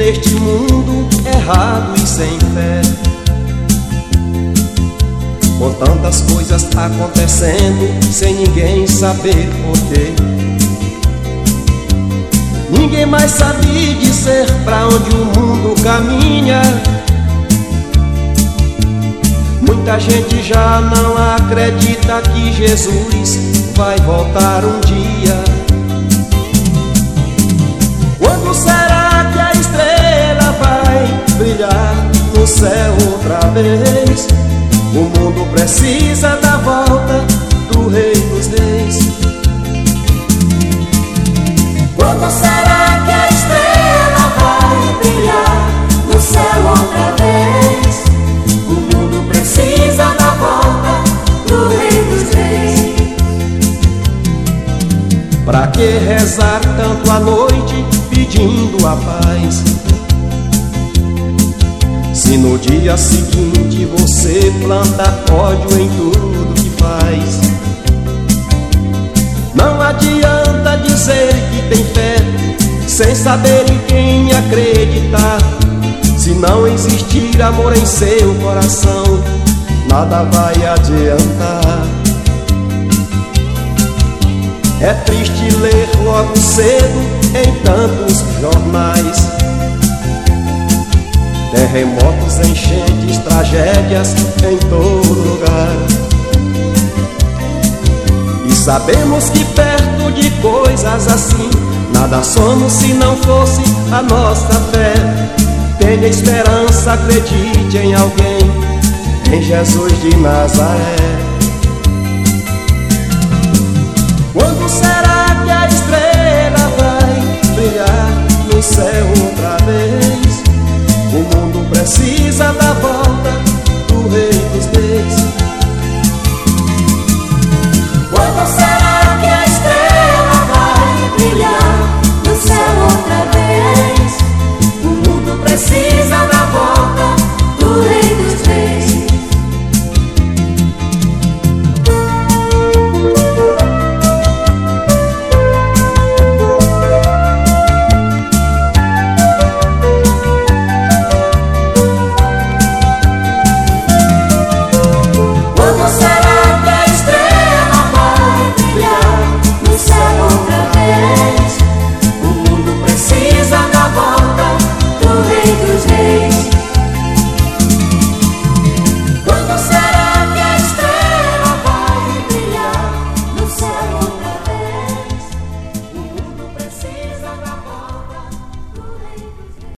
neste mundo errado e sem fé. Com tantas coisas acontecendo, sem ninguém saber porquê. Ninguém mais sabe dizer pra onde o mundo caminha. Muita gente já não acredita que Jesus vai voltar um dia. Quando será que a estrela vai brilhar no céu outra vez? O mundo precisa da volta do Rei dos Reis. Quando será que a estrela vai brilhar no céu outra vez? O mundo precisa da volta do Rei dos Reis. Pra que rezar tanto à noite pedindo a paz? Se no dia seguinte você planta ódio em tudo que faz. Não adianta dizer que tem fé sem saber em quem acreditar. Se não existir amor em seu coração, nada vai adiantar. É triste ler logo cedo em tantos jornais. Terremotos, enchentes, tragédias em todo lugar. E sabemos que perto de coisas assim Nada somos se não fosse a nossa fé. Tenha esperança, acredite em alguém Em Jesus de Nazaré será que a estrela vai brilhar no céu outra vez? O mundo precisa da volta